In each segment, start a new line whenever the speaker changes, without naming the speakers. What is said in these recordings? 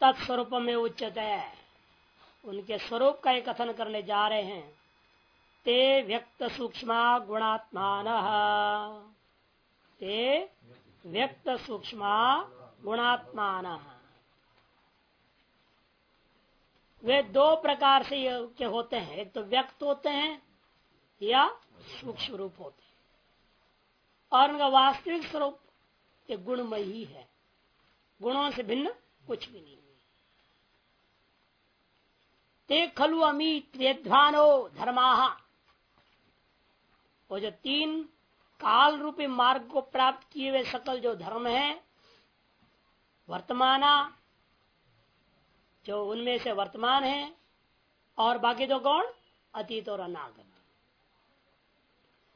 तत्स्वरूप में उच्चत उनके स्वरूप का कथन करने जा रहे हैं। ते व्यक्त सूक्ष्म गुणात्मान। ते व्यक्त सूक्ष्म गुणात्मान। वे दो प्रकार से के होते हैं। एक तो व्यक्त होते हैं, या सूक्ष्म रूप होते हैं। और उनका वास्तविक स्वरूप ये गुणमय ही है। गुणों से भिन्न कुछ भी नहीं। ते खलु अमी त्रेध्वानो धर्मा। वो जो तीन काल रूपी मार्ग को प्राप्त किए हुए सकल जो धर्म है, वर्तमाना, जो उनमें से वर्तमान है, और बाकी दो कौन? अतीत और अनागत।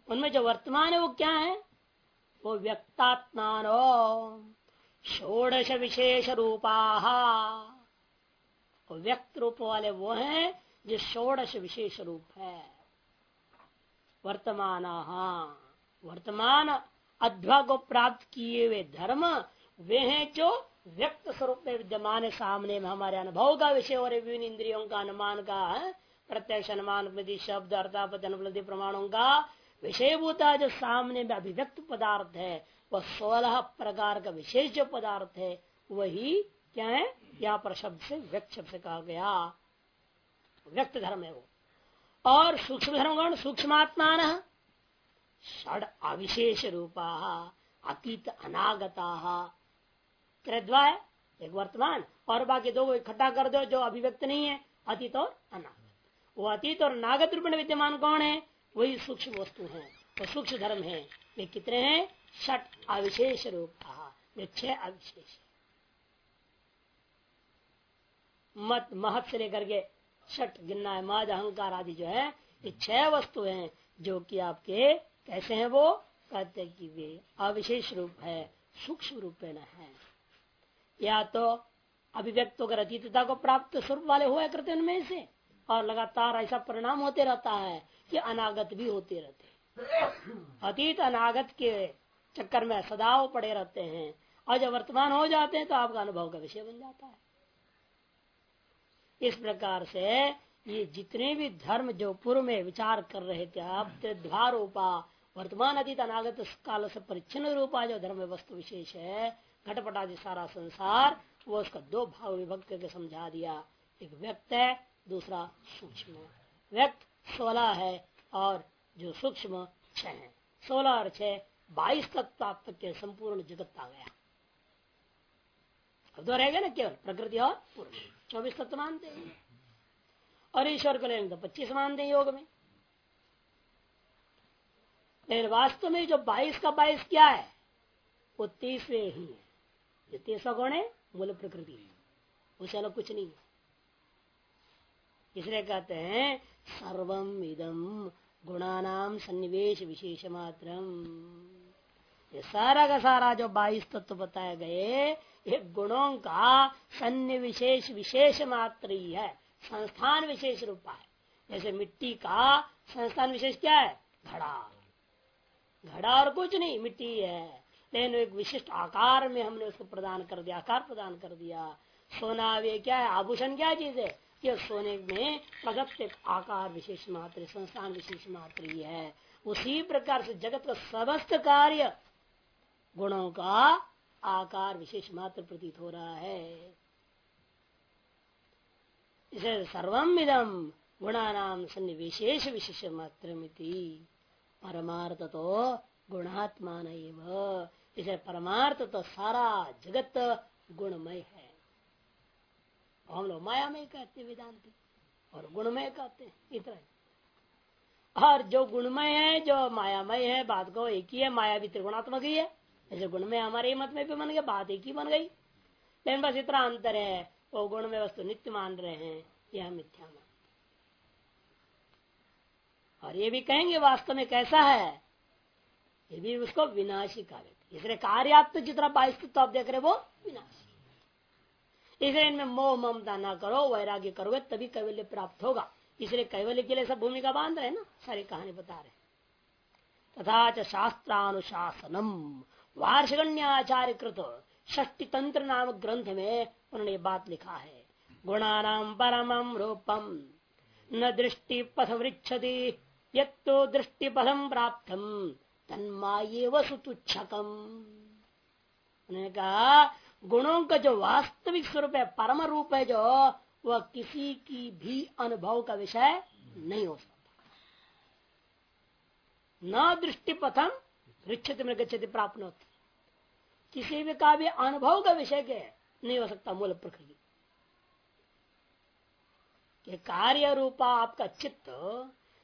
उनमें जो वर्तमान है वो क्या है? वो व्यक्तात्मान, षोडश विशेष रूपा। व्यक्त रूप वाले वो हैं, जो षोडश विशेष रूप है। वर्तमान वर्तमान अध्वा को प्राप्त किए हुए धर्म, वे हैं जो व्यक्त स्वरूप में विद्यमान सामने में हमारे अनुभव का विषय और विभिन्न इंद्रियों का अनुमान का प्रत्यक्ष अनुमान शब्द अर्थापति अनुपलब्धि प्रमाणों का विषयभूता जो सामने में अभिव्यक्त पदार्थ है। वह सोलह प्रकार का विशेष जो पदार्थ है, वही क्या है? पर शब्द से व्यक्त शब्द से कहा गया। व्यक्त धर्म है वो। और सूक्ष्म धर्म कौन सूक्ष्मात्मान षड अविशेष रूपा, अतीत अनागता। त्रिद्वा एक वर्तमान, और बाकी दो इकट्ठा कर दो जो अभिव्यक्त नहीं है, अतीत और अनागत। वो अतीत और नागत रूप में विद्यमान कौन है? वही सूक्ष्म वस्तु है, वो सूक्ष्म धर्म है। वे कितने हैं? छठ अविशेष रूप वे छह अविशेष। मत महत से लेकर के छठ गिनना है अहंकार आदि जो है, ये छह वस्तु हैं जो कि आपके कैसे हैं वो? कहते कि वे अविशेष रूप है, सूक्ष्म रूप है। या तो अभिव्यक्त होकर अतीतता को प्राप्त स्वरूप वाले हुआ करते उनमें से, और लगातार ऐसा परिणाम होते रहता है कि अनागत भी होते रहते अतीत, अनागत के चक्कर में सदाव पड़े रहते हैं, और जब वर्तमान हो जाते हैं तो आपका अनुभव का विषय बन जाता है। इस प्रकार से ये जितने भी धर्म जो पूर्व में विचार कर रहे थे, आप त्रिध्वारूपा वर्तमान अतीत अनागत काल से परिच्छन रूपा जो धर्म वस्तु विशेष है घटपट आदि सारा संसार, वो उसका दो भाव विभक्त करके समझा दिया। एक व्यक्त है, दूसरा सूक्ष्म। व्यक्त सोलह है और जो सूक्ष्म छह है। सोलह और छह बाईस तक के संपूर्ण जगत आ गया। अब तो रहेगा ना केवल प्रकृति और पुरुष चौबीस तत्व मानते हैं। और ईश्वर को लेंगे तो पच्चीस मानते हैं योग में। लेकिन वास्तव में जो बाईस का बाईस क्या है, वो तीसरे ही है। जो तीसरा कौन है, मूल प्रकृति है। उसे अलग कुछ नहीं है। इसलिए कहते हैं, सर्वम इदम गुणानाम सन्निवेश विशेष मात्र सारा का सारा जो बाईस तत्व तो बताए गए ये गुणों का सन्निविशेष विशेष मात्र ही है, संस्थान विशेष रूपा है। जैसे मिट्टी का संस्थान विशेष क्या है? घड़ा। घड़ा और कुछ नहीं, मिट्टी है। लेकिन एक विशिष्ट आकार में हमने उसको प्रदान कर दिया, आकार प्रदान कर दिया। सोना वे क्या है? आभूषण क्या चीज़? है कि सोने में प्रगत आकार विशेष मात्र, संस्थान विशेष मात्र ही है। उसी प्रकार से जगत का समस्त कार्य गुणों का आकार विशेष मात्र प्रतीत हो रहा है। इसे सर्वम इदम गुणा नाम सन्निविशेष विशेष मात्र परमार्थ तो गुणात्मान इसे परमार्थ तो सारा जगत गुणमय है। हम लोग मायामय कहते वेदांति, और गुणमय कहते हैं इतना और जो गुणमय है, जो मायामय है, बात को एक ही है, माया भी त्रिगुणात्मक ही है। ऐसे गुण में हमारे मत में भी बन गया, बात एक ही बन गई। लेकिन बस इतना अंतर है, वो गुण में वस्तु नित्य मान रहे हैं, यह मिथ्या मान और ये भी कहेंगे वास्तव में कैसा है, ये भी उसको विनाशी का इसलिए कार्यात्म जितना बाईस तो आप देख रहे वो विनाशी इसलिए इनमें मोह ममता ना करो, वैराग्य करोगे, तभी कैवल्य प्राप्त होगा। इसलिए कैवल्य के लिए सब भूमिका बाँध रहे ना, सारी कहानी बता रहे तथा च शास्त्रानुशासनम। वार्षिकण्याचार्य कृत षष्टि तंत्र नाम ग्रंथ में उन्होंने बात लिखा है। गुणानाम परम रूपम। न दृष्टि पथ वृक्षति यो दृष्टि पथम प्राप्त तन्माये वसुतुच्छकम उन्होंने कहा, गुणों का जो वास्तविक स्वरूप है, परम रूप है जो, वह किसी की भी अनुभव का विषय नहीं हो सकता। न दृष्टि पथम रिक्षित में गच्छति, प्राप्त होती। किसी भी का भी अनुभव का विषय के नहीं हो सकता मूल प्रकृति। के कार्य रूपा आपका चित्त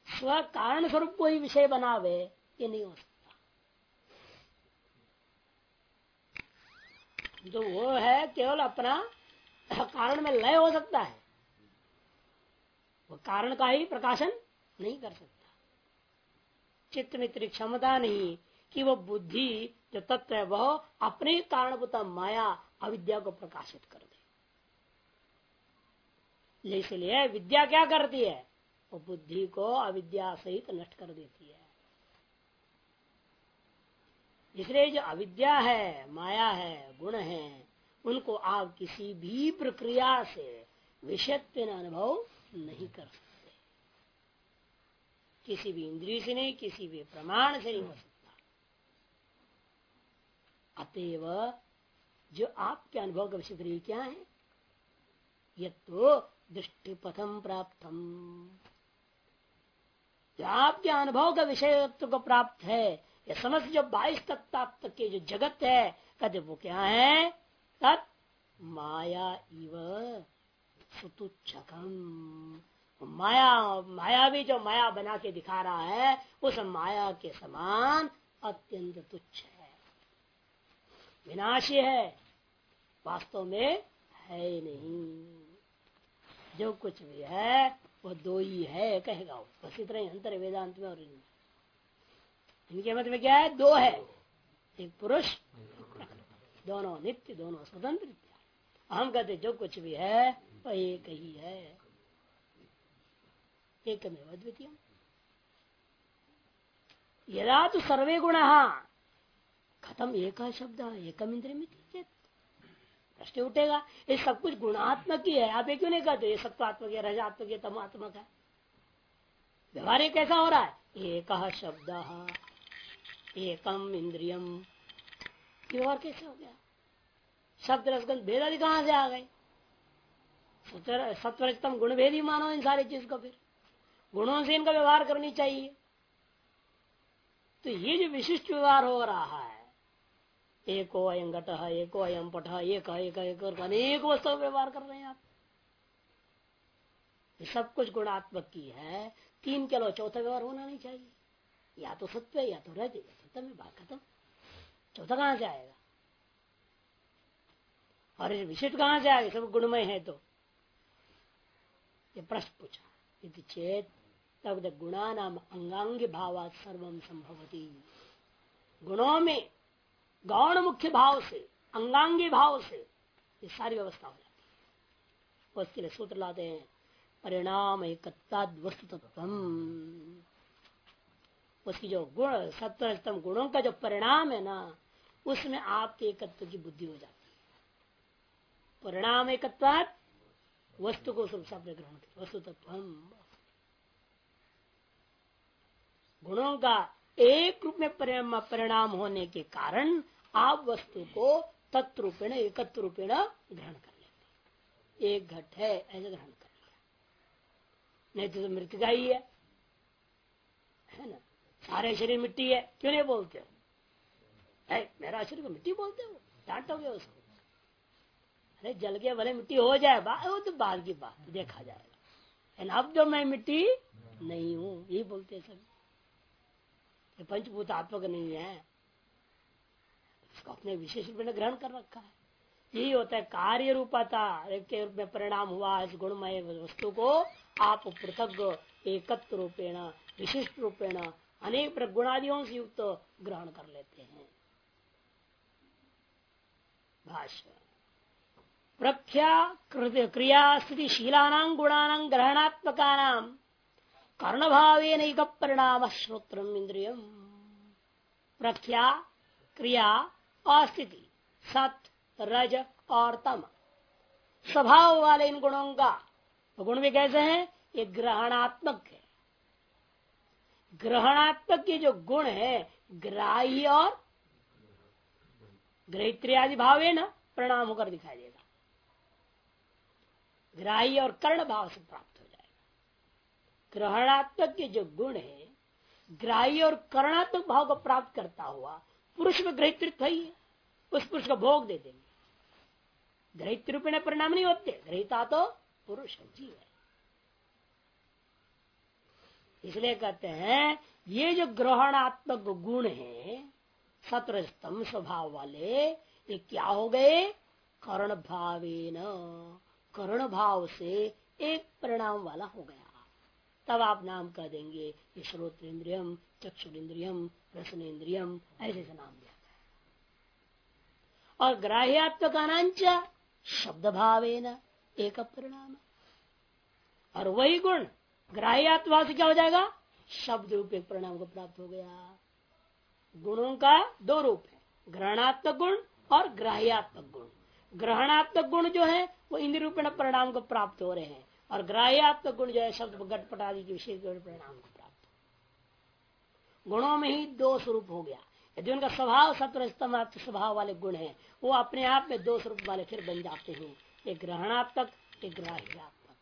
स्व कारण स्वरूप को ही विषय बनावे, ये नहीं हो सकता। जो वो है केवल अपना कारण में लय हो सकता है। वो कारण का ही प्रकाशन नहीं कर सकता। चित्त में इतनी क्षमता नहीं कि वो बुद्धि, जो तत्व है, वह अपने कारणभूत माया, अविद्या को प्रकाशित कर दे। इसलिए विद्या क्या करती है? वो बुद्धि को अविद्या सहित नष्ट कर देती है। इसलिए जो अविद्या है, माया है, गुण है, उनको आप किसी भी प्रक्रिया से विषयत्व अनुभव नहीं कर सकते। किसी भी इंद्रिय से नहीं, किसी भी प्रमाण से नहीं हो सकता। अतएव जो आपके अनुभव का विषय क्या है? ये तो दृष्टि पथम प्राप्तम। जो आपके अनुभव का विषय को प्राप्त है, ये समस्त जो बाईस तत्व के जो जगत है, कहते वो क्या है? तत् माया इव सुतुच्छकम। माया माया भी जो माया बना के दिखा रहा है, उस माया के समान अत्यंत तुच्छ विनाशी है। वास्तव में है नहीं। जो कुछ भी है वो दो ही है, कहेगा वो। बस इतना ही अंतर वेदांत में और इनमें। इनके मत में क्या है? दो है। एक पुरुष, दोनों नित्य, दोनों स्वतंत्र। हम कहते जो कुछ भी है, वह एक ही है। एक में द्वितीय यदा तो सर्वे गुण खत्म एक शब्द, एकम इंद्रिय प्रश्न उठेगा, ये सब कुछ गुणात्मक ही है, आप ये क्यों नहीं कहते? ये सत्वात्मक है, रजात्मक है, तमात्मक है। व्यवहार कैसा हो रहा है? एक शब्द, एकम इंद्रियम। व्यवहार कैसे हो गया? शब्द रसगंध भेद आदि कहाँ से आ गए? सत्वरजतम गुण भेद ही मानो इन सारी चीज़ को फिर। गुणों से इनका व्यवहार करनी चाहिए। तो ये जो विशिष्ट व्यवहार हो रहा है एको अयम घट एको अयम पट एक अनेक वस्तु व्यवहार कर रहे हैं आप। ये सब कुछ गुणात्मक की है। तीन के लो चौथा व्यवहार होना नहीं चाहिए। या तो सत्य या तो रज सत्य में बात खत्म। चौथा कहाँ से आएगा? और विशिष्ट कहाँ से आएगा? सब गुणमय है तो। ये प्रश्न पूछा। यदि चेत तब गुणा नाम अंगांग भाव सर्वम संभवती। गुणों में गौण मुख्य भाव से, अंगांगी भाव से, ये सारी व्यवस्था हो जाती है। उसके लिए सूत्र लाते हैं, परिणाम एक वस्तु तत्व उसकी जो गुण सत्वस्तम गुणों का जो परिणाम है ना, उसमें आपके एकत्व की बुद्धि हो जाती है। परिणाम एक वस्तु को सब शब्द ग्रहण वस्तु तत्व गुणों का एक रूप में परिणाम होने के कारण आप वस्तु को तत्व तत्रूपेण एकत्र रूपेण ग्रहण कर लेते एक घट है ऐसे ग्रहण कर लिया। नहीं तो, तो मृतिका ही है। है ना? सारे शरीर मिट्टी है। क्यों नहीं बोलते हो? है मेरा शरीर को मिट्टी बोलते हो? डांटोगे उसको? अरे जल के भले मिट्टी हो जाए वो तो बाद की बात देखा जाएगा। अब जो मैं मिट्टी नहीं हूँ यही बोलते सब। पंचभूत आत्मक नहीं है। उसको अपने विशेष रूप में ग्रहण कर रखा है। यही होता है कार्य रूपता। के रूप में परिणाम हुआ, इस गुणमय वस्तु को आप पृथक, एकत्र रूपेण, विशिष्ट रूपेण, अनेक गुणादियों से युक्त ग्रहण कर लेते हैं। भाष्य। प्रख्या क्रिया स्थिति शीला गुणान ग्रहणात्मका कर्ण भावे परिणाम श्रोत्र इंद्रियम प्रख्या, क्रिया, अस्थिति, सत, रज, और तम। स्वभाव वाले इन गुणों का तो गुण भी कैसे हैं? ये ग्रहणात्मक है। ग्रहणात्मक के जो गुण है, ग्राह्य और ग्रहित्रियादि भाव है ना, प्रणाम होकर दिखाई देगा। ग्राह्य और कर्ण भाव से प्राप्त ग्रहणात्मक के जो गुण है, ग्राह्य और करणात्मक भाव को प्राप्त करता हुआ पुरुष में ग्रहित्व ही है। उस पुरुष को भोग दे देंगे। ग्रहित रूप में परिणाम नहीं होते। ग्रहिता तो पुरुष जीव है। इसलिए कहते हैं, ये जो ग्रहणात्मक गुण है सत्रस्तम स्वभाव वाले, ये क्या हो गए? कर्ण भावे न कर्ण भाव से एक परिणाम वाला हो गया। तब आप नाम कह देंगे ये इंद्रियम चक्षुरेन्द्रियम इंद्रियम ऐसे से नाम दिया और ग्राह्यात्मक शब्द भावे न एक परिणाम। और वही गुण ग्राह्यात्मा से क्या हो जाएगा? शब्द रूप एक परिणाम को प्राप्त हो गया। गुणों का दो रूप है, ग्रहणात्मक गुण और ग्राह्यात्मक गुण। ग्रहणात्मक गुण जो है, वो इंद्र रूपेण परिणाम को प्राप्त हो रहे हैं। और ग्राह्यात्मक गुण जो है, शब्द घटपट आदि के विशेष परिणाम को प्राप्त गुणों में ही दो स्वरूप हो गया। यदि उनका स्वभाव सत्व स्वभाव वाले गुण है, वो अपने आप में दो स्वरूप वाले फिर बन जाते हैं। एक ग्रहणात्मक, एक ग्राह्यात्मक।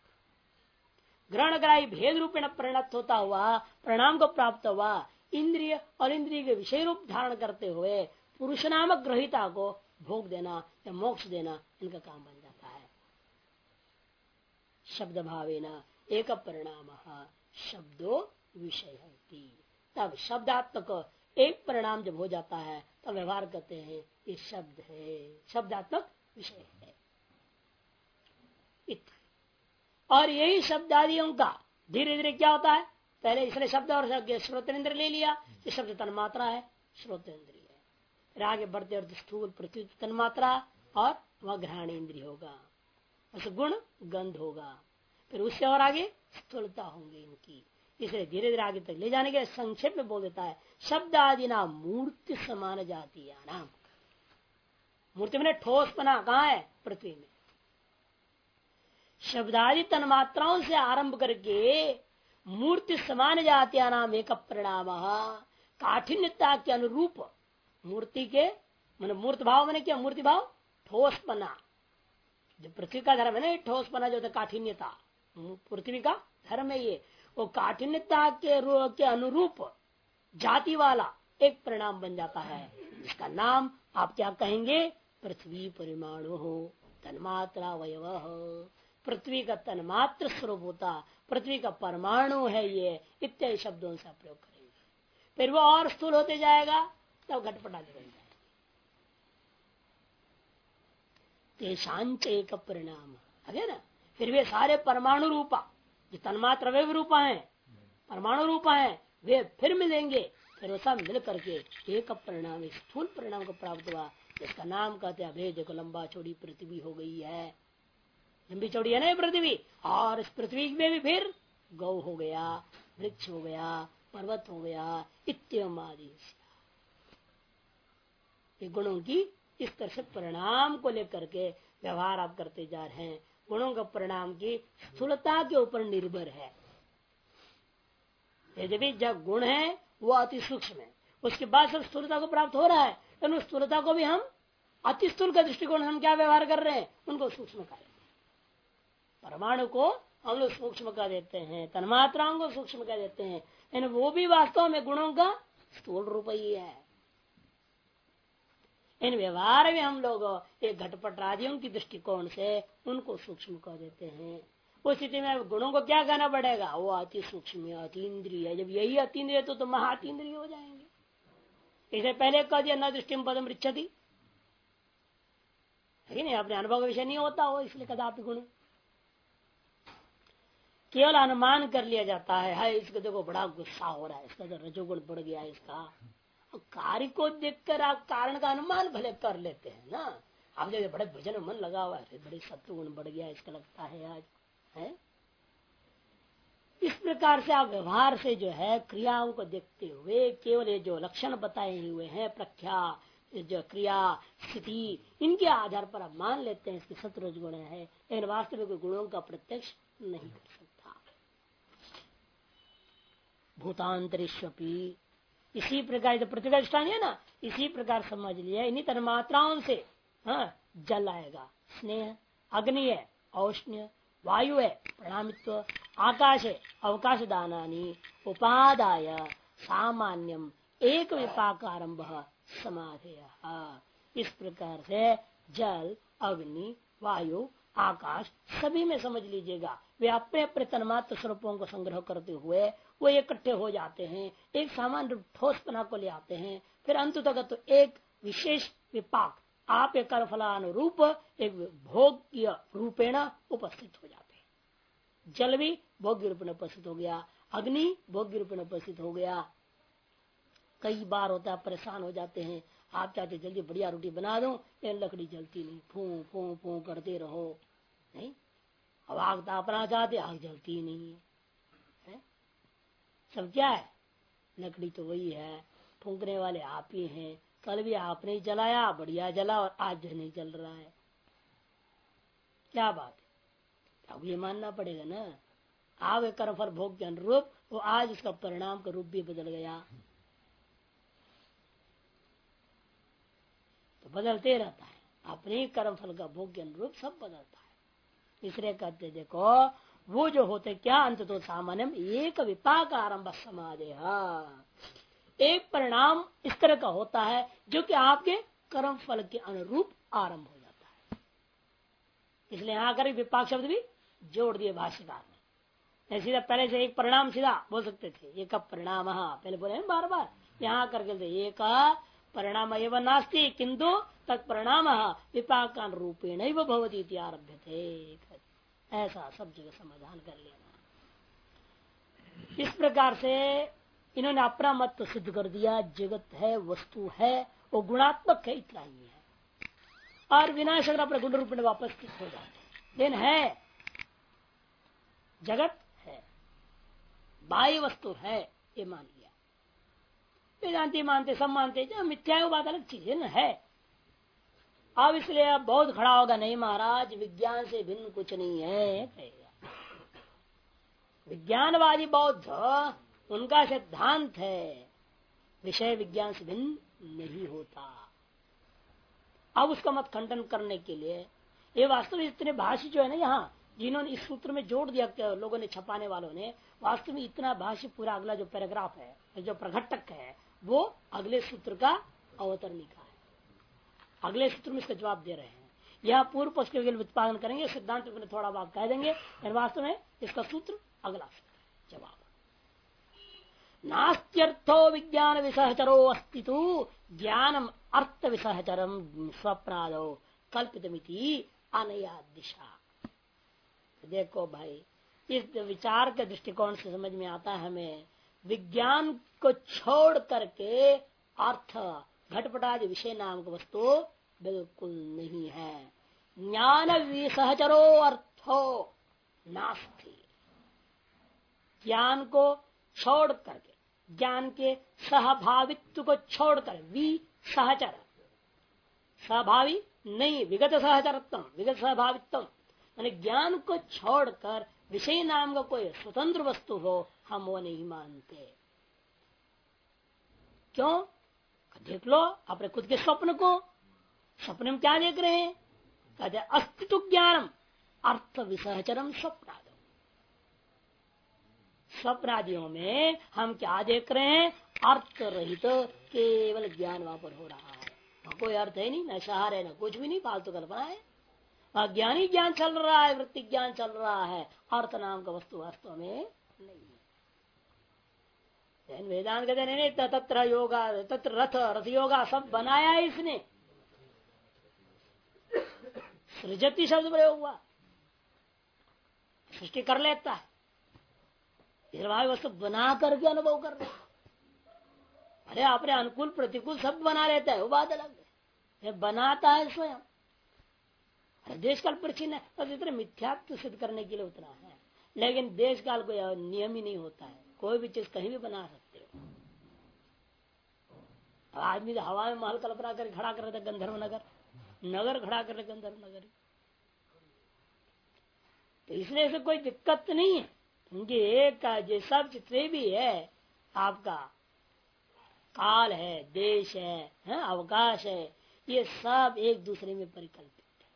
ग्रहण ग्राही भेद रूपेण परिणत होता हुआ, परिणाम को प्राप्त हुआ, इंद्रिय और इंद्रिय के विषय रूप धारण करते हुए पुरुष नामक ग्रहिता को भोग देना या मोक्ष देना इनका काम बन शब्द भावे न एक परिणाम शब्दो विषय तब शब्दात्मक एक परिणाम जब हो जाता है, तब व्यवहार करते हैं, ये शब्द है, शब्दात्मक विषय है। और यही शब्द आदियों का धीरे धीरे क्या होता है? पहले इसने शब्द और श्रोतेन्द्र ले लिया, ये शब्द तन्मात्रा है श्रोतेन्द्रिय फिर आगे बढ़ते और स्थूल पृथ्वी तन्मात्रा और वह ग्रहण इंद्रिय होगा बस गुण गंध होगा। फिर उससे और आगे स्थूलता होंगी इनकी। इसलिए धीरे धीरे आगे तक ले जाने के संक्षेप में बोल देता है शब्द आदि ना मूर्ति समान जाती नाम। मूर्ति मैंने ठोस पना कहा है? पृथ्वी में। शब्दादि तन्मात्राओं से आरंभ करके मूर्ति समान जातिया नाम एक परिणाम, काठिन्यता के अनुरूप मूर्ति के, मैंने मूर्त भाव मैंने क्या, मूर्ति भाव ठोस पना जो पृथ्वी का धर्म है ना ठोस पना जो काठिन्यता। पृथ्वी का धर्म है ये। वो काठिन्यता के रूप के अनुरूप जाति वाला एक परिणाम बन जाता है। जिसका नाम आप क्या कहेंगे? पृथ्वी परिमाणु हो, तन्मात्रा वयव पृथ्वी का तन्मात्र स्वरूप होता, पृथ्वी का परमाणु है ये, इत्यादि शब्दों से प्रयोग करेंगे। फिर वो और स्थूल होते जाएगा तब घटपटा बन जाएगा। तेषांच एक परिणाम। है ना फिर वे सारे परमाणु रूपा, जो तन्मात्र वे रूपा है, परमाणु रूपा है, वे फिर मिलेंगे। फिर वो सब मिल करके एक परिणाम स्थूल परिणाम को प्राप्त हुआ इसका नाम कहते हैं अभेद को लंबा चौड़ी पृथ्वी हो गई है। लंबी चौड़ी है ना पृथ्वी, और इस पृथ्वी में भी फिर गौ हो गया, वृक्ष हो गया, पर्वत हो गया इतम आदि। गुणों की इस तरह से परिणाम को लेकर के व्यवहार आप करते जा रहे हैं। गुणों का परिणाम की स्थूलता के ऊपर निर्भर है। यदि जब गुण है, वो अति सूक्ष्म है। उसके बाद सब स्थूलता को प्राप्त हो रहा है, लेकिन उस स्थूलता को भी हम अति स्थूल का दृष्टिकोण हम क्या व्यवहार कर रहे हैं? उनको सूक्ष्म कार्य परमाणु को हम लोग सूक्ष्म कर देते हैं, तन्मात्राओं को सूक्ष्म कह देते हैं। वो भी वास्तव में गुणों का स्थूल रूप ही है। इन व्यवहार में हम लोग एक घटपट आदियों की दृष्टिकोण से उनको सूक्ष्म कर देते हैं। उस स्थिति में गुणों को क्या कहना पड़ेगा? वो अति सूक्ष्म अति इंद्रिय। जब यही अति इंद्रिय तो, तो महातीन्द्रिय हो जाएँगे। इसे पहले कह दिया न दृष्टि पदम रिच्छती है नहीं? अपने अनुभव विषय नहीं होता हो इसलिए कदापि गुण। केवल अनुमान कर लिया जाता है हाय इसको देखो बड़ा गुस्सा हो रहा है इसका तो रजोगुण बढ़ गया है इसका। कार्य को देखकर आप कारण का अनुमान भले कर लेते हैं ना। आप जब बड़े भजन मन लगा हुआ है, बड़े शत्रुगुण बढ़ गया इसका लगता है आज, है? इस प्रकार से आप व्यवहार से जो है, क्रियाओं को देखते हुए केवल ये जो लक्षण बताए हुए हैं, प्रख्या जो क्रिया, स्थिति, इनके आधार पर आप मान लेते हैं इसके सतरज गुण है। लेकिन वास्तविक गुणों का प्रत्यक्ष नहीं कर सकता। भूतांतरिश्वपी इसी प्रकार जो प्रतिष्ठान है ना इसी प्रकार समझ लिया। इन्हीं तन्मात्राओं से हाँ, जल आएगा। स्नेह अग्नि है औष्ण्य वायु है प्रणामित्व आकाश है अवकाश दानी उपादाय सामान्यम एक विपाक आरंभ समाधेय। इस प्रकार से जल अग्नि वायु आकाश, सभी में समझ लीजिएगा, वे अपने अपने तन्मात्र स्वरूपों को संग्रह करते हुए, वो इकट्ठे हो जाते हैं, एक सामान्य रूप ठोस पना को ले आते हैं, फिर अंत तक तो एक विशेष विपाक, आप एक कर्मफलानुरूप, एक भोग्य रूपेण उपस्थित हो जाते हैं। जल भी भोग्य रूप में उपस्थित हो गया, अग्नि भोग्य रूप में उपस्थित हो गया। कई बार होता है, परेशान हो जाते हैं आप चाहते जल्दी बढ़िया रोटी बना दो ये लकड़ी जलती नहीं। फू फू फू करते रहो। नहीं? अब आग तापना चाहते, आग जलती नहीं है? सब क्या है? लकड़ी तो वही है। फूकने वाले आप ही हैं। कल भी आपने ही जलाया, बढ़िया जला और आज जो नहीं जल रहा है। क्या बात है? अब ये मानना पड़ेगा ना। आप कर्म फल भोग के अनुरूप वो आज उसका परिणाम का रूप भी बदल गया। बदलते रहता है। अपने कर्म फल का भोग के अनुरूप सब बदलता है। इसलिए कहते देखो, वो जो होते क्या अंत तो सामान्य एक विपाक आरंभ समाधे एक परिणाम इस तरह का होता है जो कि आपके कर्म फल के अनुरूप आरंभ हो जाता है। इसलिए यहाँ कर विपाक शब्द भी जोड़ दिए भाष्यकार ने। सीधा पहले से एक परिणाम सीधा बोल सकते थे। एक परिणाम पहले बोले बार बार यहाँ करके एक परिणाम एवं नास्ती किंतु तत्परिणाम विपाकान रूपेण भवती आरभ्य थे ऐसा सब जगह समाधान कर लेना। इस प्रकार से इन्होंने अपना मत तो सिद्ध कर दिया, जगत है, वस्तु है, वो गुणात्मक है, इतना ही है। और विनाश अगर अपने गुण रूप में वापस हो जाते लेकिन है, जगत है, बाह्य वस्तु है, ये मान लिया वेदांति मानते, सब मानते जो मिथ्या बात अलग चीज़ है ना, है। अब इसलिए अब बहुत खड़ा होगा, नहीं महाराज, विज्ञान से भिन्न कुछ नहीं है। विज्ञानवादी बौद्ध, उनका सिद्धांत है, विषय विज्ञान से भिन्न नहीं होता। अब उसका मत खंडन करने के लिए, ये वास्तव में इतने भाष्य जो है ना यहाँ, जिन्होंने इस सूत्र में जोड़ दिया, लोगों ने छपाने वालों ने, वास्तव में इतना भाष्य पूरा अगला जो पैराग्राफ है, जो प्रघटक है वो अगले सूत्र का अवतरणिका है। अगले सूत्र में इसका जवाब दे रहे हैं। यह पूर्व पक्ष के उत्पादन करेंगे, सिद्धांत थोड़ा बात कह देंगे वास्तव में इसका सूत्र अगला सूत्र जवाब। नास्त्यर्थो विज्ञान विसहचरो अस्तितु, ज्ञानम अर्थ विसहचरम स्वप्नादो कल्पितमिति अनया दिशा। देखो भाई, इस विचार के दृष्टिकोण से समझ में आता है हमें विज्ञान को छोड़ करके अर्थ, घटपटादि विषय नाम का वस्तु बिल्कुल नहीं है। ज्ञान सहचरो अर्थो नास्ति। ज्ञान को छोड़ करके, ज्ञान के सहभावित्व को छोड़कर वी सहचर सहभावी नहीं, विगत सहचरत्म विगत सहभावित्व। ज्ञान को छोड़कर विषय नाम का कोई स्वतंत्र वस्तु हो हम वो नहीं मानते क्यों देख लो, अपने खुद के स्वप्न को। स्वप्न में क्या देख रहे हैं? कहते अस्तित्व ज्ञानम अर्थ विसहचरम स्वप्न स्वप्नादियों में हम क्या देख रहे हैं? अर्थ रहित तो केवल ज्ञान वहाँ पर हो रहा है। कोई अर्थ है नहीं, न शहर है, न कुछ भी नहीं, फालतू तो कल्पना है। वहाँ अज्ञानी ज्ञान चल रहा है, वृत्ति ज्ञान चल रहा है। अर्थ नाम का वस्तु वास्तव में नहीं है वेदांत कहते नहीं नहीं तत्र योगा, तत्र रथ रथ योगा सब बनाया है इसने। सृजती शब्द प्रयोग हुआ। सृष्टि कर लेता है। निर्वाह वस्तु बना करके अनुभव कर रहे अरे, अपने अनुकूल, प्रतिकूल सब बना लेता है, वो बात अलग है। बनाता है स्वयं। देश काल परिचिन है बस इतना मिथ्यात्व सिद्ध करने के लिए उतना है। लेकिन देश काल कोई नियम ही नहीं होता है। कोई भी चीज़ कहीं भी बना सकते हो। आदमी तो हवा में महल कल्पना कर खड़ा कर रहे गंधर्व नगर। नगर खड़ा कर रहे गंधर्व नगर। तो इसलिए से कोई दिक्कत नहीं है। क्योंकि एक का जो सब जितने भी है आपका काल है देश है, है अवकाश है ये सब एक दूसरे में परिकल्पित है।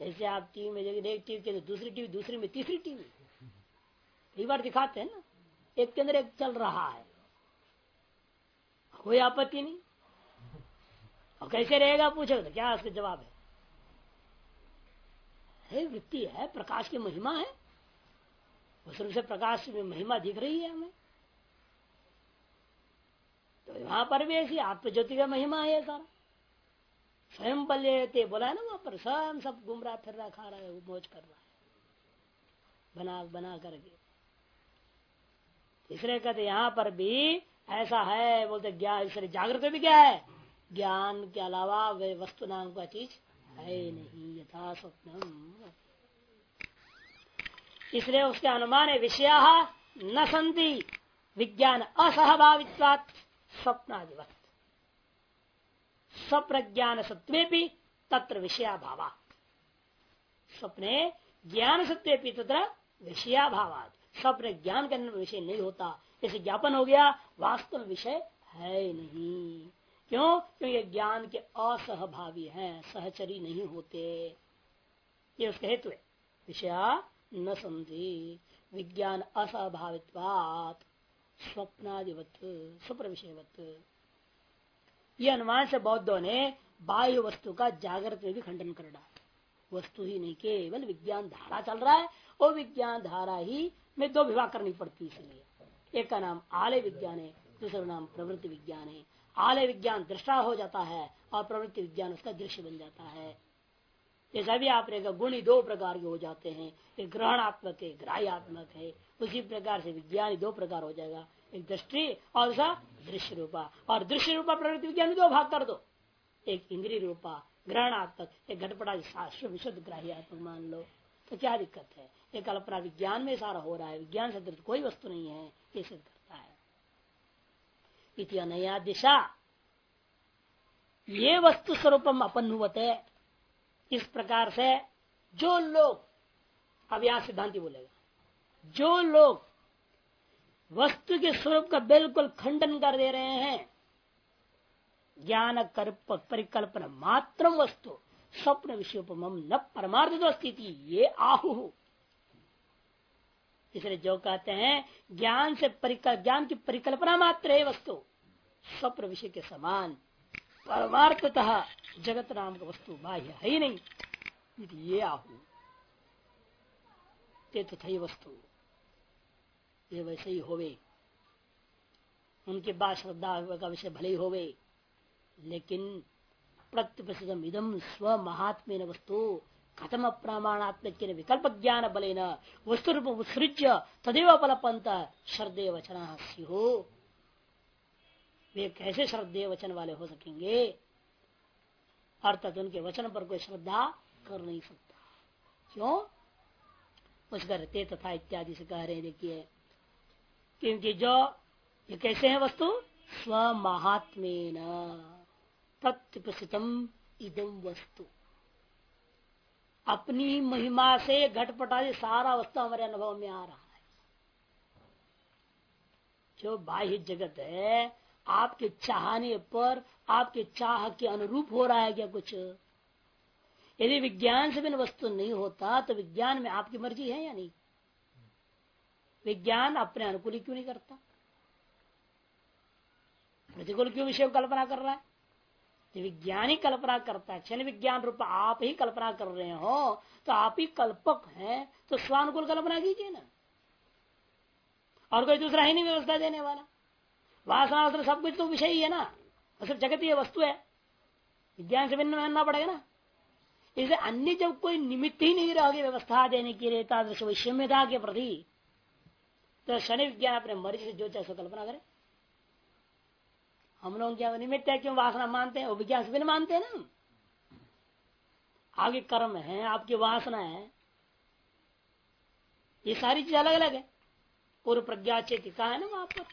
जैसे आप टीवी में देखिए एक टीवी के दूसरी टीवी दूसरी में तीसरी टीवी। बार दिखाते हैं ना, एक के अंदर एक चल रहा है। कोई आपत्ति नहीं। और कैसे रहेगा पूछो तो क्या उसका जवाब है? वृत्ति, है प्रकाश की महिमा है। उस रूप से प्रकाश में महिमा दिख रही है हमें। तो वहाँ पर भी ऐसी आत्मज्योति का महिमा है सारा। स्वयं बल्य बोला है ना वहाँ पर, स्वयं सब घूम रहा, फिर रहा, खा रहा है मौज कर रहा है। बना बना करके। इसलिए कहते यहाँ पर भी ऐसा है, बोलते ज्ञान जागृत भी क्या है? ज्ञान के अलावा वे वस्तु नाम का चीज़ है नहीं, यथा स्वप्न इसलिए उसके अनुमान है, विषय न संति विज्ञान असहभावित्वात, स्वप्नादिवत। स्वप्रज्ञान सत्वे भी तत्र विषयाभावा स्वप्ने ज्ञान सत्वे भी तत्र विषयाभावाद स्वप्न ज्ञान के विषय नहीं होता। जैसे ज्ञापन हो गया, वास्तव विषय है नहीं। क्यों? क्योंकि ज्ञान के असहभावी हैं, सहचरी नहीं होते। ये उसका हेतु विषया न समझी। विज्ञान असहभावित्वात। स्वप्नादिवत स्वप्न विषयवत ये अनुमान से बौद्धों ने बाह्य वस्तु का जागृत में भी खंडन कर डाला। वस्तु ही नहीं, केवल विज्ञान धारा चल रहा है और विज्ञान धारा ही में दो विभाग करनी पड़ती इसलिए। एक का नाम आलय विज्ञान है, दूसरा नाम प्रवृत्ति विज्ञान है। आलय विज्ञान दृष्टा हो जाता है और प्रवृत्ति विज्ञान उसका दृश्य बन जाता है। जैसा भी आप रहेगा गुण दो प्रकार के हो जाते हैं, एक ग्रहणात्मक है ग्राह्यात्मक है, उसी प्रकार से विज्ञान दो प्रकार हो जाएगा, एक दृष्टि और दूसरा दृश्य रूपा। और दृश्य रूपा, प्रवृत्ति विज्ञान दो भाग कर दो। एक इंद्रिय रूपा, ग्रहणात्मक, एक घटपटा शास्त्र, विशुद्ध ग्राह्यात्मक मान लो। तो क्या दिक्कत है। एक कल्पना, विज्ञान में सारा हो रहा है। विज्ञान से कोई वस्तु नहीं है, ये सिद्ध करता है। इति दिशा। ये वस्तु स्वरूपम अपनुवते इस प्रकार से जो लोग, अब यहाँ सिद्धांति बोलेगा, जो लोग वस्तु के स्वरूप का बिल्कुल खंडन कर दे रहे हैं, ज्ञान परिकल्पना मात्र वस्तु स्वप्न विषयोपम न परमार्थ दो स्थिति ये आहु। इसलिए जो कहते हैं, ज्ञान से ज्ञान की परिकल्पना मात्र है वस्तु। स्वप्न विषय के समान, परमार्थतः जगत नाम का वस्तु बाह्य है ही नहीं। ये आहू। ते तो वस्तु। ये वैसे ही होवे। उनके बाद श्रद्धा का विषय भले ही होवे, लेकिन प्रत्यप्रसिद्धम इदम स्व महात्मे वस्तु कथम प्रमाणात्मक विकल्प ज्ञान बल वस्तु रूप उत्सृज्य तदेव बलपंत श्रद्धे वचना स्यो। वे कैसे श्रद्धे वचन वाले हो सकेंगे? अर्थात उनके वचन पर कोई श्रद्धा कर नहीं सकता। क्यों? उस करते तथा इत्यादि से कह रहे देखिए क्योंकि जो, ये कैसे है वस्तु? स्व महात्मे प्रत्युपस्थितम इदम वस्तु। अपनी महिमा से घटपटा सारा वस्तु हमारे अनुभव में आ रहा है। जो बाह्य जगत है, आपके चाहने पर, आपके चाह के अनुरूप हो रहा है क्या कुछ? यदि विज्ञान से बिन वस्तु नहीं होता तो विज्ञान में आपकी मर्ज़ी है या नहीं? विज्ञान अपने अनुकूल क्यों नहीं करता? प्रतिकूल क्यों विषय कल्पना कर रहा है? विज्ञानी कल्पना करता है। क्षण विज्ञान रूप आप ही कल्पना कर रहे हो तो आप ही कल्पक हैं तो स्वानुकूल कल्पना कीजिए ना। और कोई दूसरा ही नहीं व्यवस्था देने वाला। वासना वासना सब कुछ तो विषय ही है ना। सिर्फ़ जगत ये वस्तु है। विज्ञान से भिन्न मानना पड़ेगा ना। इसे अन्य जब कोई निमित्त ही नहीं रहोगे व्यवस्था देने के लिए, तादृश वैषम्यता के प्रति तो शनि विज्ञान अपने मर्ज़ी से जो चाहे कल्पना करे। हम लोग क्या निमित्त है क्यों वासना मानते हैं? विज्ञान से मानते हैं ना आगे कर्म है आपकी वासना है। ये सारी चीज़ अलग अलग है। पूर्व प्रज्ञा चेत कहा है ना वहाँ पर?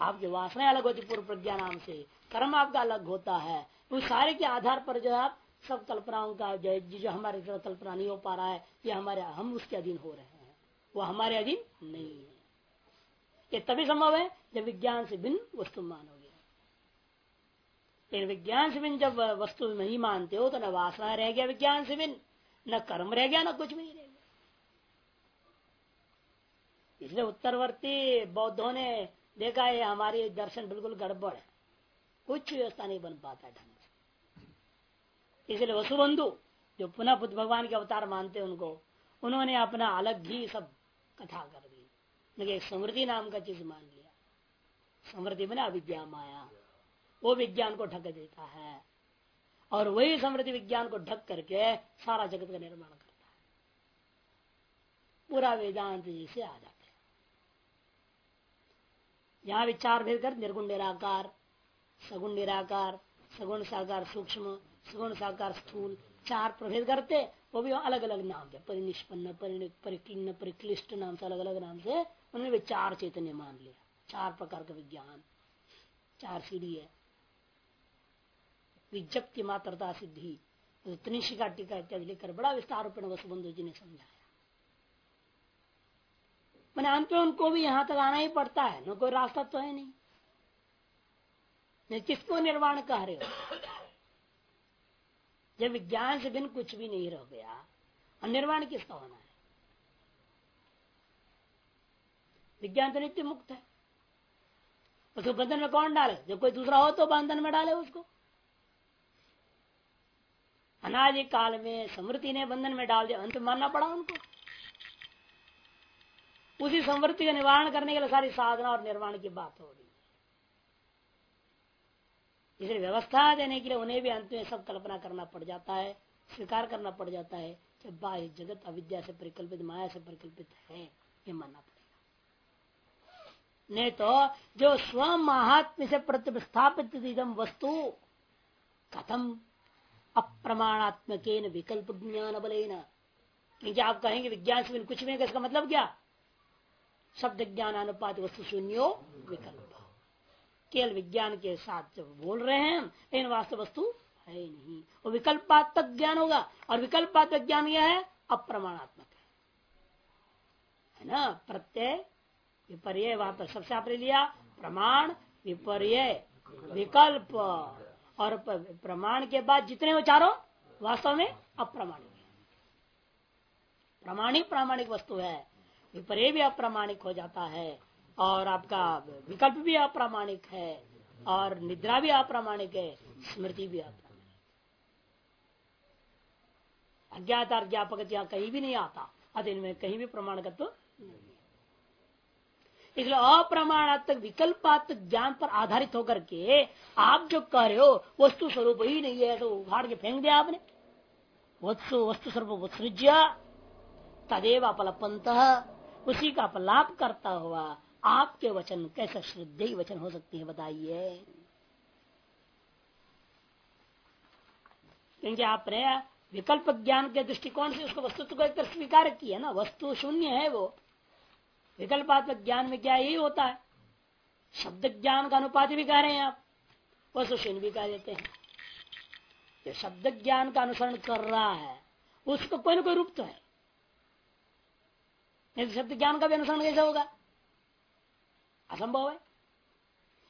आपकी वासना अलग होती पूर्व प्रज्ञा नाम से। कर्म आपका अलग होता है। उस सारे के आधार पर जो आप सब कल्पनाओं का जो, जो हमारे कल्पना नहीं हो पा रहा है ये हमारे हम उसके अधीन हो रहे हैं। वो हमारे अधीन नहीं है। ये तभी संभव है जब विज्ञान से भिन्न वस्तु मानोगे। लेकिन विज्ञान से भिन्न जब वस्तु नहीं मानते हो तो न वासना रह गया विज्ञान से भिन्न, न कर्म रह गया, न कुछ भी नहीं रह गया। इसलिए उत्तरवर्ती बौद्धों ने देखा है, हमारी दर्शन बिल्कुल गड़बड़ है। कुछ व्यवस्था नहीं बन पाता ढंग से। इसलिए वसुबंधु, जो पुनः बुद्ध भगवान के अवतार मानते उनको, उन्होंने अपना अलग ही सब कथा कर लेकिन समृद्धि नाम का चीज़ मान लिया। समृद्धि बना विद्या माया। वो विज्ञान को ढक देता है। और वही समृद्धि विज्ञान को ढक करके सारा जगत का निर्माण करता है। पूरा वेदांत जैसे आ जाता यहाँ विचार भेद कर, निर्गुण निराकार, सगुण निराकार, सगुण साकार सूक्ष्म, सगुण साकार स्थूल चार प्रभेद करते, वो भी अलग अलग नाम से परिनिष्पन्न परिक्लिन्न परिक्लिष्ट नाम से अलग अलग नाम से उन्होंने भी चार चैतन्य मान लिया। चार प्रकार का विज्ञान, चार सीढ़ी है। विज्ञप्ति मात्रता सिद्धि तो त्रिशिका टीका इत्यादि लेकर बड़ा विस्तार रूप वसुबंधु जी ने समझाया। मैंने अंत में उनको भी यहाँ तक आना ही पड़ता है, न कोई रास्ता तो है नहीं। किसको निर्वाण कह रहे हो? जब विज्ञान से बिन कुछ भी नहीं रह गया, और निर्वाण किसका होना है? विज्ञान तो नित्य मुक्त है। उसको बंधन में कौन डाले? जब कोई दूसरा हो तो बंधन में डाले उसको। अनादि काल में समृति ने बंधन में डाल दिया, अंत मानना पड़ा उनको। उसी संवृत्ति का निवारण करने के लिए सारी साधना और निर्माण की बात हो रही इसलिए व्यवस्था देने के लिए उन्हें भी अंत में सब कल्पना करना पड़ जाता है, स्वीकार करना पड़ जाता है कि बाह्य जगत अविद्या से परिकल्पित, माया से परिकल्पित है, ये मानना पड़ेगा। नहीं तो जो स्व महात्म से प्रतिस्थापित वस्तु, कथम अप्रमाणात्मक विकल्प ज्ञान बलेना क्योंकि आप कहेंगे विज्ञान से कुछ भी इसका मतलब क्या? शब्द ज्ञान अनुपात वस्तु शून्यो विकल्प। केवल विज्ञान के साथ जब बोल रहे हैं, लेकिन वास्तव वस्तु है नहीं। वो विकल्पात्मक ज्ञान होगा, और विकल्पात्मक ज्ञान यह है, अप्रमाणात्मक है। ना? प्रत्यय विपर्य वहाँ पर सबसे आपने लिया, प्रमाण विपर्य विकल्प। और प्रमाण के बाद जितने हो चारों, वास्तव में अप्रमाणिक है। प्रमाणिक, प्रामाणिक वस्तु है। विपर्य भी अप्रामाणिक हो जाता है। और आपका विकल्प भी अप्रामाणिक है, और निद्रा भी अप्रामाणिक है, स्मृति भी अप्रामाणिक अज्ञात और ज्ञापक कहीं भी नहीं आता अधीन में कहीं भी प्रमाणकत्व तो इसलिए अप्रमाणात्मक विकल्पात्मक ज्ञान पर आधारित होकर के आप जो कह रहे हो, वस्तु स्वरूप ही नहीं है तो उखाड़ के फेंक दिया आपने। वस्तु वस्तु स्वरूप उत्सृज्य, तदेव अपलपंत उसी का अपलाप करता हुआ आपके वचन कैसे श्रद्धेय वचन हो सकती है, बताइए। क्योंकि आपने विकल्प ज्ञान के दृष्टिकोण से उसको वस्तुत्व को एक स्वीकार किया ना, वस्तु शून्य है वो। विकल्पात्मक ज्ञान में क्या यही होता है? शब्द ज्ञान का अनुपात भी कह रहे हैं आप, वस्तु शून्य भी कह देते हैं। जो शब्द ज्ञान का अनुसरण कर रहा है, उसको कोई ना कोई रूप तो है। शब्द ज्ञान का भी अनुसरण कैसे होगा? असंभव है।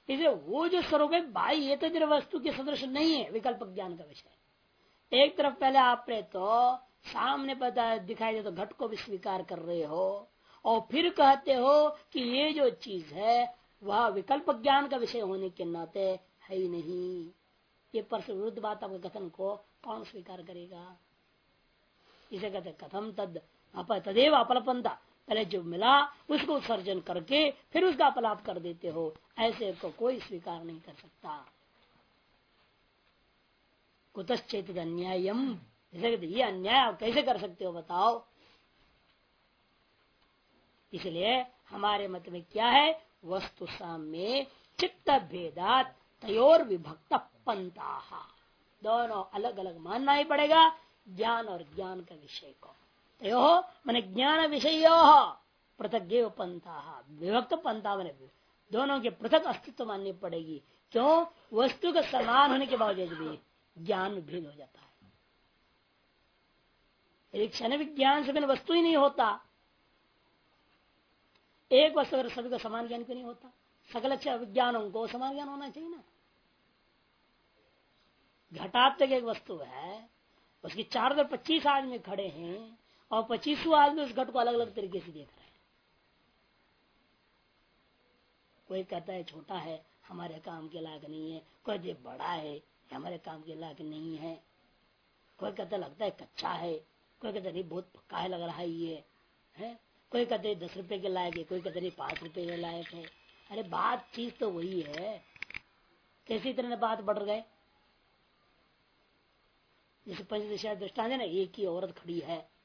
इसलिए वो जो स्वरूप है, भाई, ये तो वस्तु के सदृश नहीं है, विकल्प ज्ञान का विषय। एक तरफ़ पहले आपने तो सामने पता दिखाई दे तो घट को भी स्वीकार कर रहे हो, और फिर कहते हो कि ये जो चीज़ है, वह विकल्प ज्ञान का विषय होने के नाते है ही नहीं। ये परस विरुद्ध बात आपके कथन को कौन स्वीकार करेगा? इसे कहते कथम तद अप तदेव अपलपंता पहले जो मिला, उसको उत्सर्जन करके फिर उसका अपलाप कर देते हो। ऐसे को कोई स्वीकार नहीं कर सकता। कुतश्चेत अन्यायम। ये अन्याय आप कैसे कर सकते हो बताओ। इसलिए हमारे मत में क्या है? वस्तु साम्य चित्त भेदात तयोर विभक्त पंता दोनों अलग अलग मानना ही पड़ेगा, ज्ञान और ज्ञान का विषय को। तयो मैंने ज्ञान विषय पृथक पंथा विभक्त पंथा मैंने दोनों के पृथक अस्तित्व माननी पड़ेगी। क्यों? वस्तु का समान होने के बावजूद भी ज्ञान भिन्न हो जाता है। एक क्षण विज्ञान से बिना वस्तु ही नहीं होता। एक वस्तु अगर सभी का समान ज्ञान क्यों नहीं होता? सकल विज्ञानों को समान ज्ञान होना चाहिए ना। घटात्मक एक वस्तु है, उसकी चार दर पच्चीस आदमी खड़े हैं और पच्चीसों आदमी उस घट को अलग अलग तरीके से देख रहे हैं। कोई कहता है छोटा है, हमारे काम के लायक नहीं है। कोई दे बड़ा है हमारे काम के लायक नहीं है। कोई कहता लगता है कच्चा है। कोई कहता नहीं, बहुत पक्का है लग रहा है ये, है? कोई कहते दस रुपए के लायक है, कोई कहते नहीं, पाँच रुपए के लायक है। अरे बात चीज़ तो वही है। कैसी तरह बात बढ़ गए? जैसे पंचदशा दृष्टान है ना, एक ही औरत खड़ी है।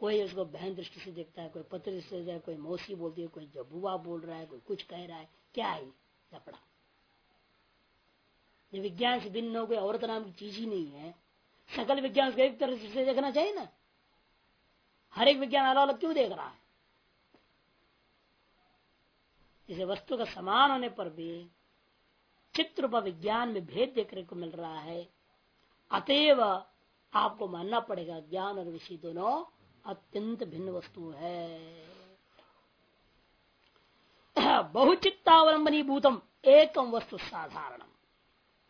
कोई उसको बहन दृष्टि से देखता है, कोई पत्र दृष्टि से देखता है, कोई मौसी बोलती है, कोई जबुआ बोल रहा है, कोई कुछ कह रहा है, क्या है लपड़ा विज्ञान से भिन्न हो, कोई औरत नाम की चीज़ ही नहीं है। सकल विज्ञान एक तरह से देखना चाहिए ना। हर एक विज्ञान अलग अलग क्यों देख रहा है? इसे वस्तु का समान होने पर भी चित्र व विज्ञान में भेद देखने को मिल रहा है। अतएव आपको मानना पड़ेगा, ज्ञान और विषय दोनों अत्यंत भिन्न वस्तु है। बहुचित्तावलंबनी भूतम एकम वस्तु साधारण।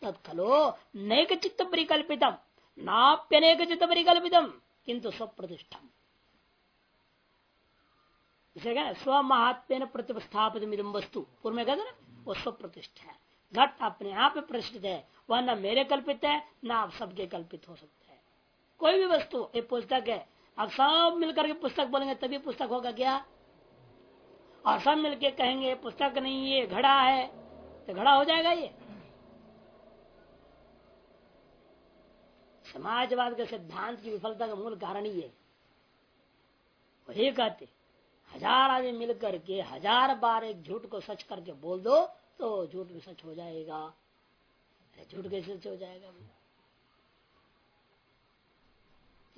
तत्खलो नैक चित्त परिकल्पितम नाप्यनेक चित्त परिकल्पितम किंतु स्वप्रतिष्ठम। इसे क्या स्व महात्म्य प्रतिष्ठापित वस्तु। पूर्व में कहते ना, वो स्वप्रतिष्ठा है। घट अपने आप में प्रतिष्ठित है, वह न मेरे कल्पित है, न आप सबके कल्पित हो सकते हैं। कोई भी वस्तु एक पुस्तक है अब सब मिलकर के पुस्तक बोलेंगे, तभी पुस्तक होगा क्या? और सब मिलके कहेंगे, पुस्तक नहीं, ये घड़ा है। तो घड़ा हो जाएगा ये। समाजवाद के सिद्धांत की विफलता का मूल कारण ही है वही कहते, हज़ार आदमी मिलकर के हज़ार बार एक झूठ को सच करके बोल दो तो झूठ भी सच हो जाएगा। झूठ कैसे सच हो जाएगा?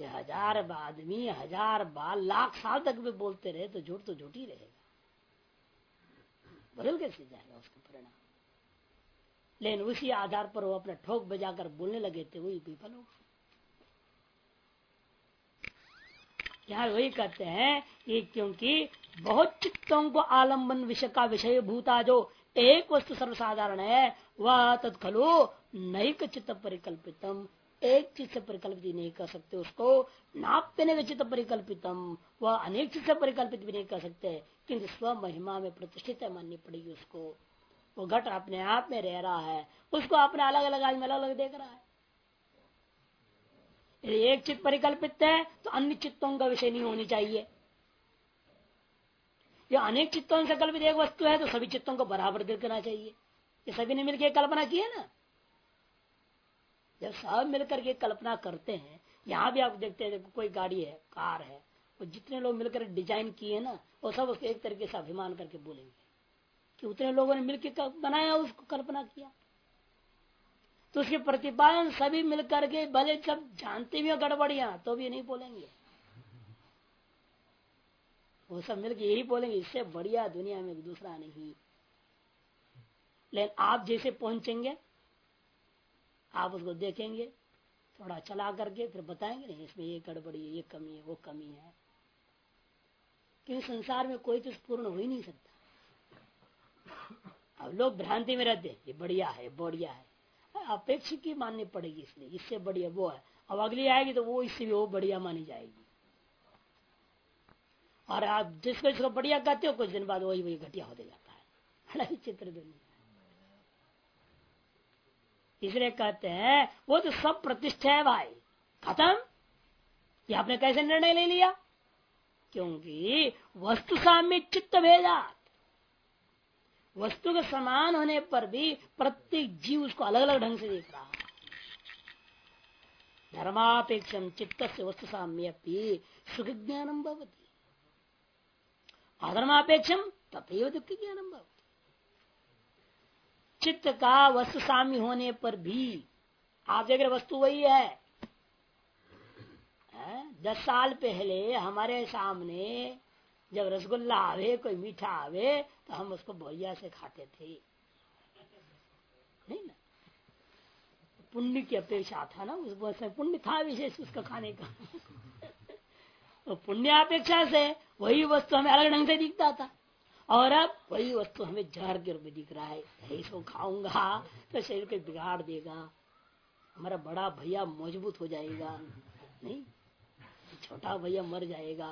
ये हज़ार आदमी, हज़ार बार लाख साल तक भी बोलते रहे तो झूठ तो झूठ ही रहेगा। बदल कैसे जाएगा उसका परिणाम? लेकिन उसी आधार पर वो अपने ठोक बजाकर बोलने लगे थे, वही विफल हो यहाँ वही कहते हैं कि क्योंकि बहुत चित्तों को आलंबन विषय का विषय भूता जो एक वस्तु सर्वसाधारण है, वह तत्खलु नैक चित्त परिकल्पितम। एक चीज़ से परिकल्पित नहीं कर सकते, उसको नाप्य चित्त परिकल्पितम, वह अनेक चीज़ से परिकल्पित भी नहीं कर सकते, किंतु स्व महिमा में प्रतिष्ठित माननी पड़ेगी उसको। वो घट अपने आप में रह रहा है, उसको अपने अलग अलग आदमी अलग अलग देख रहा है। यदि एक चित्त परिकल्पित है तो अन्य चित्तों का विषय नहीं होनी चाहिए। ये अनेक चित्तों से कल्पित एक वस्तु है तो सभी चित्तों को बराबर देखना चाहिए। ये सभी ने मिलकर कल्पना की है ना? जब सब मिलकर के कल्पना करते हैं, यहाँ भी आप देखते हैं कोई गाड़ी है, कार है, वो जितने लोग मिलकर डिज़ाइन किए ना, वो सब उसके एक तरीके से अभिमान करके बोलेंगे कि उतने लोगों ने मिलकर बनाया, उसको कल्पना किया। तो उसके प्रतिपादन सभी मिलकर के भले सब जानते भी हो गड़बड़िया तो भी नहीं बोलेंगे। वो सब मिलकर यही बोलेंगे, इससे बढ़िया दुनिया में दूसरा नहीं। लेकिन आप जैसे पहुँचेंगे आप उसको देखेंगे, थोड़ा चला करके फिर बताएँगे नहीं इसमें ये गड़बड़ी है, ये कमी है, वो कमी है। क्योंकि संसार में कोई चीज़ पूर्ण हो ही नहीं सकता। अब लोग भ्रांति में रहते ये बढ़िया है बढ़िया है। अपेक्षित की माननी पड़ेगी इसलिए, इससे बढ़िया वो है। अब अगली आएगी तो वो इससे भी वो बढ़िया मानी जाएगी। और आप जिसको इसको बढ़िया कहते हो, कुछ दिन बाद वही वही घटिया होते जाता है चित्र दुनिया। इसलिए कहते हैं, वो तो सब प्रतिष्ठा है भाई। खत्म। ये आपने कैसे निर्णय ले लिया? क्योंकि वस्तु साम्य चित्त भेदा वस्तु के समान होने पर भी प्रत्येक जीव उसको अलग अलग ढंग से देख रहा धर्मापेक्षम चित्त से वस्तु साम्य सुख ज्ञानम भवती। अधर्मापेक्षम तथैव दुख ज्ञानम भवती। चित्त का वस्तु साम्य होने पर भी, आप देख रहे वस्तु वही है। दस साल पहले हमारे सामने जब रसगुल्ला आवे, कोई मीठा आवे तो हम उसको भैया से खाते थे। नहीं ना? पुण्य की अपेक्षा था ना, उस पुण्य था विशेष उसका खाने का। तो पुण्य अपेक्षा से वही वस्तु हमें अलग ढंग से दिखता था। और अब वही वस्तु हमें जहर के रूप में दिख रहा है इसको खाऊँगा तो शरीर को बिगाड़ देगा। हमारा बड़ा भैया मज़बूत हो जाएगा, नहीं? छोटा भैया मर जाएगा।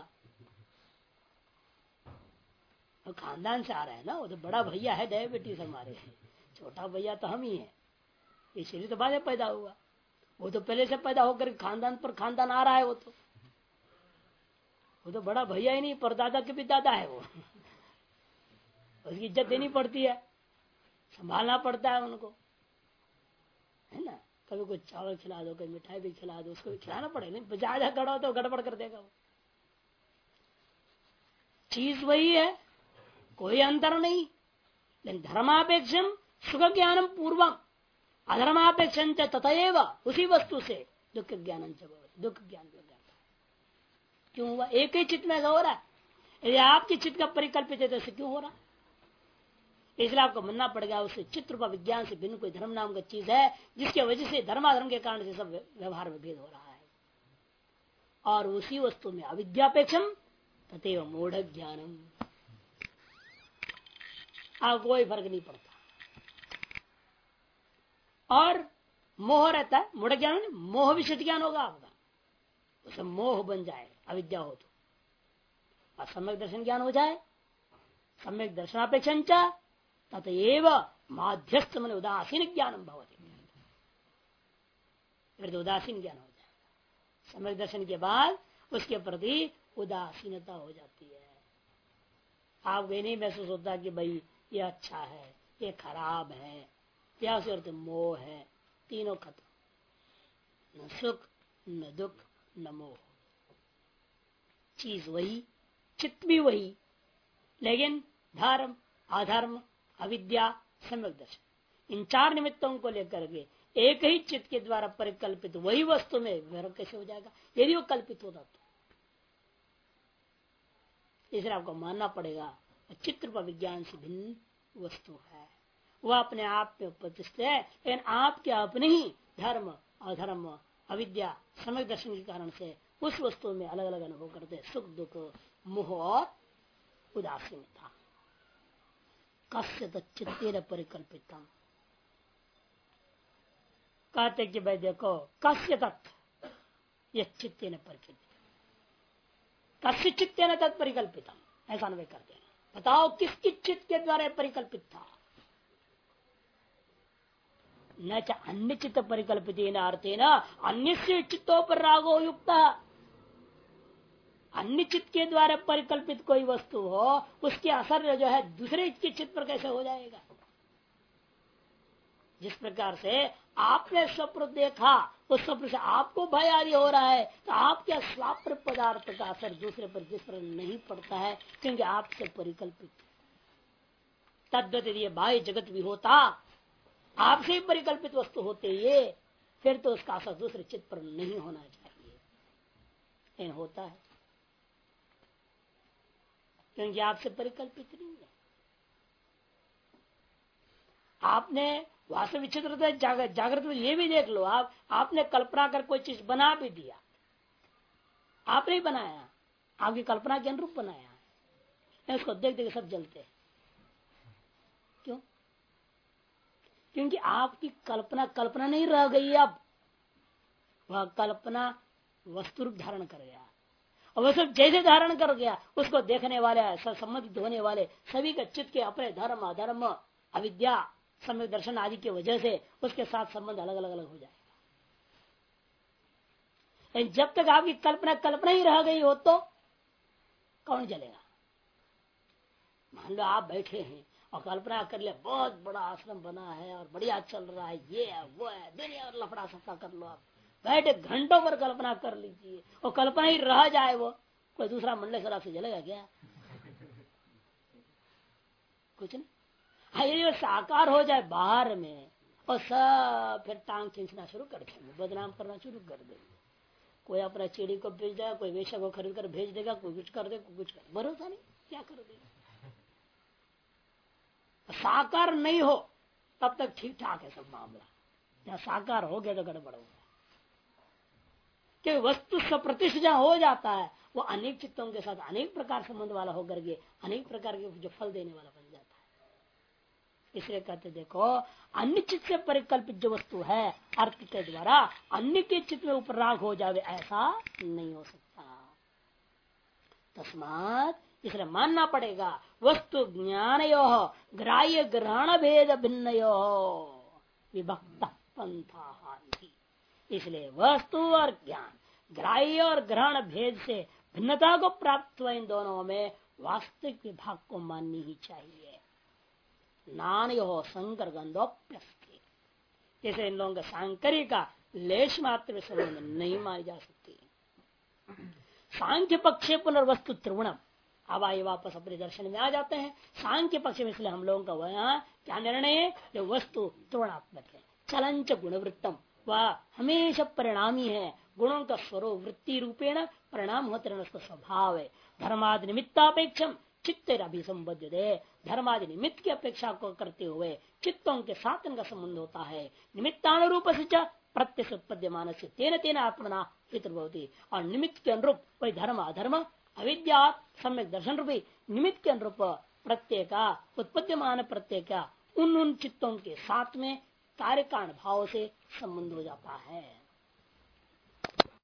और खानदान से आ रहा है ना, वो तो बड़ा भैया है डायबिटीज़ हमारे। छोटा भैया तो हम ही है। ये शरीर तो बाद में पैदा हुआ। वो तो पहले से पैदा होकर खानदान पर खानदान आ रहा है वो तो। वो तो बड़ा भैया ही नहीं, परदादा के भी दादा है वो। उसकी इज़्ज़त देनी पड़ती है। संभालना पड़ता है उनको। है ना? कभी कुछ चावल खिला दो, कभी मिठाई भी खिला दो, उसको भी खिलाना पड़ेगा। नहीं ज़्यादा गड़ा तो गड़बड़ कर देगा वो। चीज़ वही है, कोई अंतर नहीं। लेकिन धर्मापेक्षम सुख ज्ञानम पूर्वम अधर्मापेक्षण तथा उसी वस्तु से दुख ज्ञान दुख ज्ञान क्यों हुआ? एक ही चित्त में ऐसा हो रहा है? यदि आपके चित्त का परिकल्पित है तो क्यों हो रहा इसलिए आपको मानना पड़ेगा उस चित्र विज्ञान से भिन्न कोई धर्म नाम का चीज़ है, जिसकी वजह से धर्माधर्म के कारण से सब व्यवहार में भेद हो रहा है। और उसी वस्तु में अविद्यापेक्षम तथे मूढ़ ज्ञानम। आप कोई फ़र्क नहीं पड़ता। और मोह रहता है, मूढ़ ज्ञान मोह विशेष ज्ञान होगा आपका। उसे मोह बन जाए, अविद्या हो तो। और सम्यक दर्शन ज्ञान हो जाए, सम्यक दर्शनापेक्षा ततएव माध्यस्थ मन उदासीन ज्ञान भवती। उदासीन ज्ञान हो जाएगा सम्यक दर्शन के बाद उसके प्रति उदासीनता हो जाती है। आप ये नहीं महसूस होता कि भाई, ये अच्छा है, ये खराब है, या अर्थ मोह है, तीनों खत्म। न सुख, न दुख, न मोह। चीज़ वही, चित्त भी वही, लेकिन धर्म, अधर्म अविद्या सम्यक दर्शन। इन चार निमित्तों को लेकर के एक ही चित्त के द्वारा परिकल्पित वही वस्तु में व्यवहार कैसे हो जाएगा? यदि वो कल्पित होता तो। इसलिए आपको मानना पड़ेगा चित्र पर विज्ञान से भिन्न वस्तु है। वह अपने आप में प्रतिष्ठित है, लेकिन आपके अपने ही धर्म, अधर्म, अविद्या समय दर्शन के कारण से उस वस्तु में अलग अलग अनुभव करते सुख, दुख, मोह और उदासीनता। कस्य चित्ते परिकल्पित। कहते कि भाई देखो, कस्य तत्व ये चित्ते न परिकल्पित। कस्य चित्ते न तत्परिकल्पित ऐसा अनुभव करते हैं बताओ किसकी चित्त के द्वारा परिकल्पित था? न अन्य चित्त परिकल्पित न अन्य चित्तों पर रागो युक्त। अन्य चित्त के द्वारा परिकल्पित कोई वस्तु हो, उसके असर जो है दूसरे के चित्त पर कैसे हो जाएगा? जिस प्रकार से आपने स्वप्न देखा, उस स्वप्न से आपको भय आदि हो रहा है तो आपके स्वाप्र पदार्थ का असर दूसरे पर जिस पर नहीं पड़ता है, क्योंकि आपसे परिकल्पित तद्वत यदि बाह्य जगत भी होता, आपसे ही परिकल्पित वस्तु होते ये, फिर तो उसका असर दूसरे चित्त पर नहीं होना चाहिए। होता है। क्योंकि आपसे परिकल्पित नहीं है। आपने वास्तव विचित्र जागृत जागृत में ये भी देख लो, आप, आपने कल्पना कर कोई चीज़ बना भी दिया। आपने बनाया, आपकी कल्पना के अनुरूप बनाया। उसको देख देख सब जलते क्यों? क्योंकि आपकी कल्पना कल्पना नहीं रह गई अब। वह कल्पना वस्तु रूप धारण कर गया। और वह सब जैसे धारण कर गया, उसको देखने वाले संबंधित होने वाले सभी का चित्त के अपने धर्म, अधर्म, अविद्या समय दर्शन आदि की वजह से उसके साथ संबंध अलग अलग अलग हो जाएगा। जब तक आपकी कल्पना कल्पना ही रह गई हो तो कौन जलेगा? मान लो आप बैठे हैं और कल्पना कर ले, बहुत बड़ा आश्रम बना है और बढ़िया चल रहा है, ये है, वो है, दुनिया और लफड़ा सफ़ा कर लो आप। बैठे घंटों पर कल्पना कर लीजिए। और कल्पना ही रह जाए वो। कोई दूसरा मंडल शराब से जलेगा क्या? कुछ नहीं। हाँ साकार हो जाए बाहर में, और सब फिर टांग खींचना शुरू कर देंगे। बदनाम करना शुरू कर देंगे। कोई अपना चिड़ी को भेज देगा, कोई वेशा को खरीद कर भेज देगा, कोई कुछ कर देगा कोई कुछ कर भरोसा नहीं। क्या कर देगा साकार नहीं हो, तब तक ठीक ठाक है सब मामला। या साकार हो गया तो गड़बड़ हो क्योंकि वस्तु सप्रतिष्ठ जहाँ हो जाता है, वो अनेक चित्तों के साथ अनेक प्रकार संबंध वाला होकर के, अनेक प्रकार के जो फल देने वाला बन जाता है। इसलिए कहते, देखो, अन्य चित्त से परिकल्पित जो वस्तु है, अर्थ के द्वारा अन्य के चित्त में उपराग हो जावे, ऐसा नहीं हो सकता। तस्मात इसलिए मानना पड़ेगा, वस्तु ज्ञान यो ग्राह्य ग्रहण भेद भिन्न यो विभक्त पंथा इसलिए वस्तु और ज्ञान, ग्राह्य और ग्रहण भेद से भिन्नता को प्राप्त हुआ इन दोनों में वास्तविक विभाग को माननी ही चाहिए। नान यो संकर गंधोप्यस्ते जैसे इन लोगों का सांकरी का लेश मात्र संबंध नहीं मानी जा सकती। सांख्य पक्षे पुनर्वस्तु त्रिगुणम अब आइए वापस अपने दर्शन में आ जाते हैं। सांख्य पक्ष में इसलिए हम लोगों का वह क्या निर्णय है? जो वस्तु त्रिगुणात्मक है। चलंच गुणवृत्तम। वह हमेशा परिणामी है। गुणों का स्वरूप वृत्ति रूपेण परिणाम होते रहना उसका स्वभाव है। धर्मादि निमित्तापेक्षम चित्त अभिसंबद्ध दे धर्मादि निमित्त की अपेक्षा को करते हुए चित्तों के साथ इनका संबंध होता है। निमित्तानुरूप से प्रत्यक्ष उत्पद्यमान से तेन तेन आत्मना पितृभवती। और निमित्त के अनुरूप वही धर्म अधर्म, अविद्या, सम्यक दर्शन रूपी निमित्त के अनुरूप प्रत्येक, उत्पद्यमान प्रत्येक, उन उन चित्तों के साथ में कार्य कारण भाव से संबंध हो जाता है।